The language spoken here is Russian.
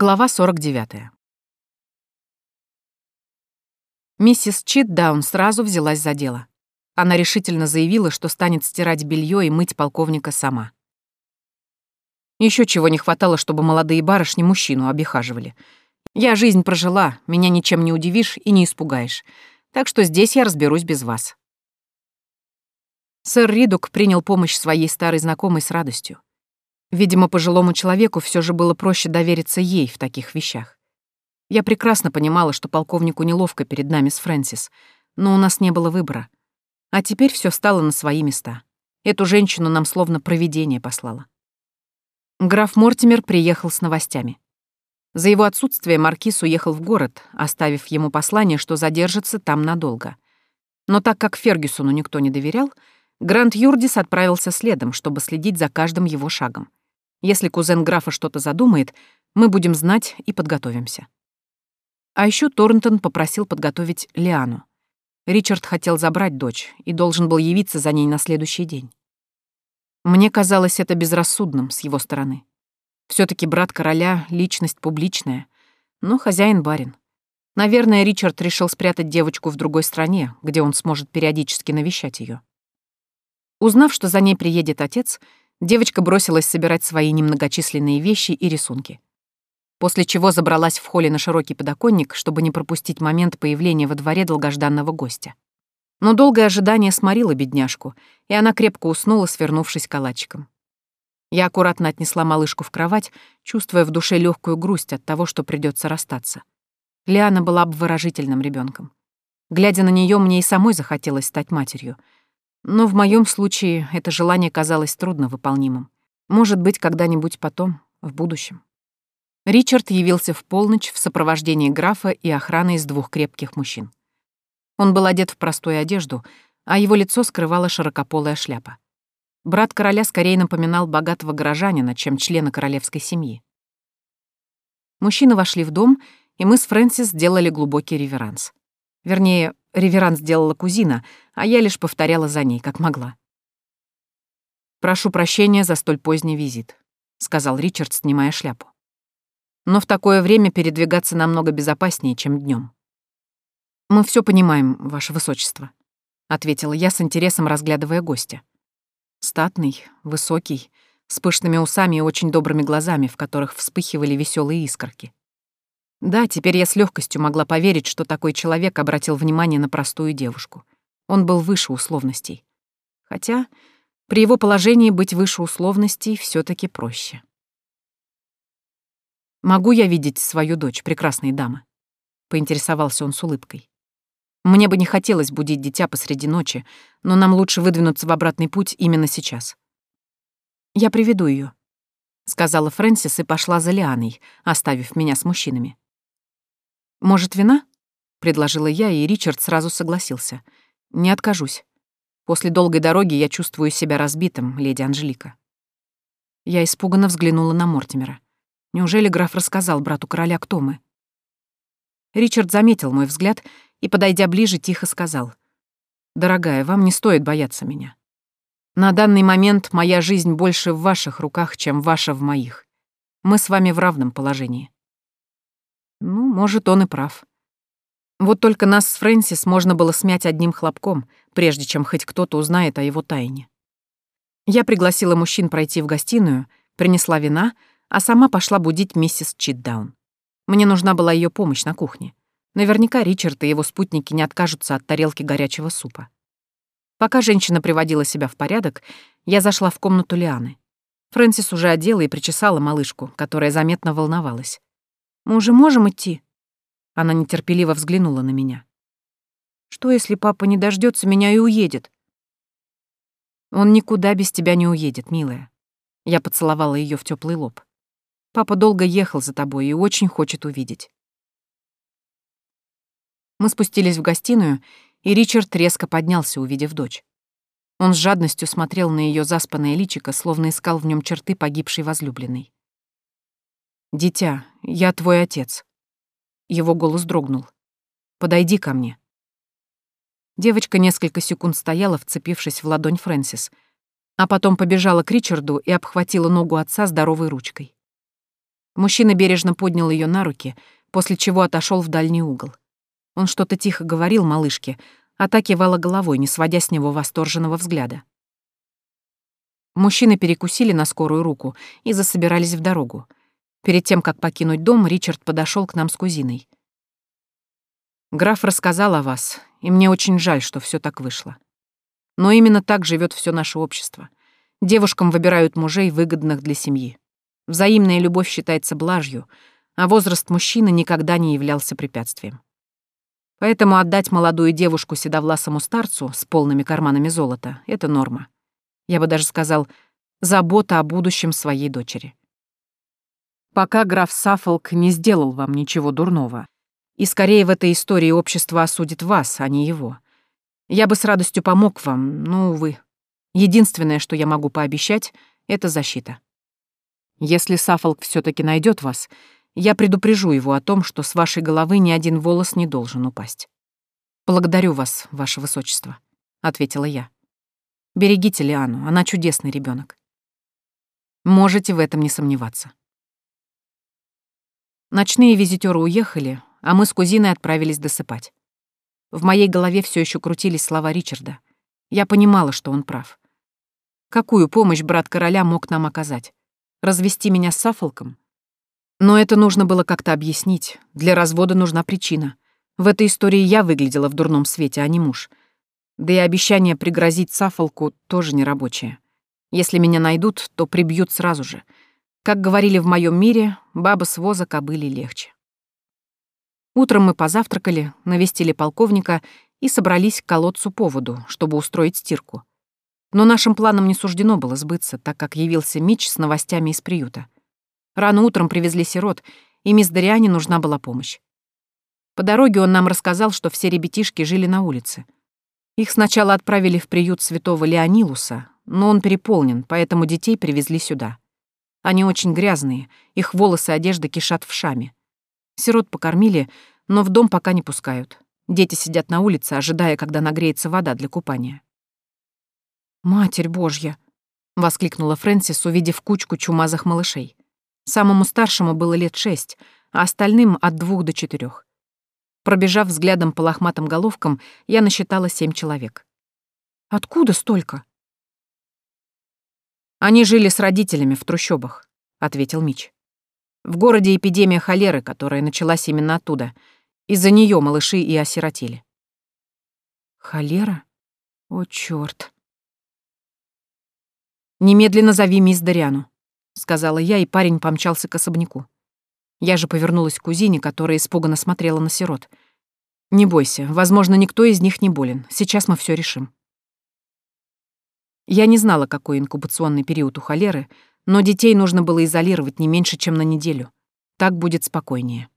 Глава 49. Миссис Читдаун сразу взялась за дело. Она решительно заявила, что станет стирать белье и мыть полковника сама. Еще чего не хватало, чтобы молодые барышни мужчину обихаживали. Я жизнь прожила, меня ничем не удивишь и не испугаешь. Так что здесь я разберусь без вас. Сэр Ридук принял помощь своей старой знакомой с радостью. Видимо, пожилому человеку все же было проще довериться ей в таких вещах. Я прекрасно понимала, что полковнику неловко перед нами с Фрэнсис, но у нас не было выбора. А теперь все стало на свои места. Эту женщину нам словно провидение послало. Граф Мортимер приехал с новостями. За его отсутствие Маркиз уехал в город, оставив ему послание, что задержится там надолго. Но так как Фергюсону никто не доверял, Грант Юрдис отправился следом, чтобы следить за каждым его шагом. Если кузен графа что-то задумает, мы будем знать и подготовимся. А еще Торнтон попросил подготовить Лиану. Ричард хотел забрать дочь и должен был явиться за ней на следующий день. Мне казалось это безрассудным с его стороны. все таки брат короля — личность публичная, но хозяин барин. Наверное, Ричард решил спрятать девочку в другой стране, где он сможет периодически навещать ее. Узнав, что за ней приедет отец, девочка бросилась собирать свои немногочисленные вещи и рисунки. После чего забралась в холле на широкий подоконник, чтобы не пропустить момент появления во дворе долгожданного гостя. Но долгое ожидание сморило бедняжку, и она крепко уснула, свернувшись калачиком. Я аккуратно отнесла малышку в кровать, чувствуя в душе легкую грусть от того, что придется расстаться. Лиана была обворожительным ребенком. Глядя на нее, мне и самой захотелось стать матерью — но в моем случае это желание казалось трудновыполнимым. Может быть, когда-нибудь потом, в будущем. Ричард явился в полночь в сопровождении графа и охраны из двух крепких мужчин. Он был одет в простую одежду, а его лицо скрывала широкополая шляпа. Брат короля скорее напоминал богатого горожанина, чем члена королевской семьи. Мужчины вошли в дом, и мы с Фрэнсис сделали глубокий реверанс. Вернее, реверанс сделала кузина, а я лишь повторяла за ней, как могла. «Прошу прощения за столь поздний визит», — сказал Ричард, снимая шляпу. «Но в такое время передвигаться намного безопаснее, чем днем. «Мы все понимаем, ваше высочество», — ответила я с интересом, разглядывая гостя. Статный, высокий, с пышными усами и очень добрыми глазами, в которых вспыхивали веселые искорки. Да, теперь я с легкостью могла поверить, что такой человек обратил внимание на простую девушку. Он был выше условностей. Хотя при его положении быть выше условностей все таки проще. «Могу я видеть свою дочь, прекрасные дамы?» — поинтересовался он с улыбкой. «Мне бы не хотелось будить дитя посреди ночи, но нам лучше выдвинуться в обратный путь именно сейчас». «Я приведу ее, сказала Фрэнсис и пошла за Лианой, оставив меня с мужчинами. «Может, вина?» — предложила я, и Ричард сразу согласился. «Не откажусь. После долгой дороги я чувствую себя разбитым, леди Анжелика». Я испуганно взглянула на Мортимера. Неужели граф рассказал брату короля, кто мы? Ричард заметил мой взгляд и, подойдя ближе, тихо сказал. «Дорогая, вам не стоит бояться меня. На данный момент моя жизнь больше в ваших руках, чем ваша в моих. Мы с вами в равном положении. Ну, может, он и прав. Вот только нас с Фрэнсис можно было смять одним хлопком, прежде чем хоть кто-то узнает о его тайне. Я пригласила мужчин пройти в гостиную, принесла вина, а сама пошла будить миссис Читдаун. Мне нужна была ее помощь на кухне. Наверняка Ричард и его спутники не откажутся от тарелки горячего супа. Пока женщина приводила себя в порядок, я зашла в комнату Лианы. Фрэнсис уже одела и причесала малышку, которая заметно волновалась. Мы уже можем идти?» Она нетерпеливо взглянула на меня. «Что, если папа не дождется меня и уедет?» «Он никуда без тебя не уедет, милая». Я поцеловала ее в теплый лоб. «Папа долго ехал за тобой и очень хочет увидеть». Мы спустились в гостиную, и Ричард резко поднялся, увидев дочь. Он с жадностью смотрел на ее заспанное личико, словно искал в нем черты погибшей возлюбленной. «Дитя, я твой отец». Его голос дрогнул. «Подойди ко мне». Девочка несколько секунд стояла, вцепившись в ладонь Фрэнсис, а потом побежала к Ричарду и обхватила ногу отца здоровой ручкой. Мужчина бережно поднял ее на руки, после чего отошел в дальний угол. Он что-то тихо говорил малышке, а та кивала головой, не сводя с него восторженного взгляда. Мужчины перекусили на скорую руку и засобирались в дорогу. Перед тем, как покинуть дом, Ричард подошел к нам с кузиной. «Граф рассказал о вас, и мне очень жаль, что все так вышло. Но именно так живет все наше общество. Девушкам выбирают мужей, выгодных для семьи. Взаимная любовь считается блажью, а возраст мужчины никогда не являлся препятствием. Поэтому отдать молодую девушку седовласому старцу с полными карманами золота — это норма. Я бы даже сказал, забота о будущем своей дочери. Пока граф Саффолк не сделал вам ничего дурного. И скорее в этой истории общество осудит вас, а не его. Я бы с радостью помог вам, но, увы. Единственное, что я могу пообещать, — это защита. Если Сафолк все таки найдет вас, я предупрежу его о том, что с вашей головы ни один волос не должен упасть. Благодарю вас, ваше высочество, ответила я. Берегите Лиану, она чудесный ребенок. Можете в этом не сомневаться. Ночные визитеры уехали, а мы с кузиной отправились досыпать. В моей голове все еще крутились слова Ричарда. Я понимала, что он прав. Какую помощь брат короля мог нам оказать? Развести меня с Сафолком? Но это нужно было как-то объяснить. Для развода нужна причина. В этой истории я выглядела в дурном свете, а не муж. Да и обещание пригрозить Сафолку тоже нерабочее. Если меня найдут, то прибьют сразу же. Как говорили в моем мире, баба с воза кобыли легче. Утром мы позавтракали, навестили полковника и собрались к колодцу поводу, чтобы устроить стирку. Но нашим планам не суждено было сбыться, так как явился Мич с новостями из приюта. Рано утром привезли сирот, и мисс Дариане нужна была помощь. По дороге он нам рассказал, что все ребятишки жили на улице. Их сначала отправили в приют святого Леонилуса, но он переполнен, поэтому детей привезли сюда. Они очень грязные, их волосы и одежда кишат в шаме. Сирот покормили, но в дом пока не пускают. Дети сидят на улице, ожидая, когда нагреется вода для купания. «Матерь Божья!» — воскликнула Фрэнсис, увидев кучку чумазых малышей. Самому старшему было лет шесть, а остальным — от двух до четырех. Пробежав взглядом по лохматым головкам, я насчитала семь человек. «Откуда столько?» «Они жили с родителями в трущобах», — ответил Мич. «В городе эпидемия холеры, которая началась именно оттуда. Из-за нее малыши и осиротели». «Холера? О, чёрт!» «Немедленно зови мисс Дариану», — сказала я, и парень помчался к особняку. Я же повернулась к кузине, которая испуганно смотрела на сирот. «Не бойся, возможно, никто из них не болен. Сейчас мы все решим». Я не знала, какой инкубационный период у холеры, но детей нужно было изолировать не меньше, чем на неделю. Так будет спокойнее.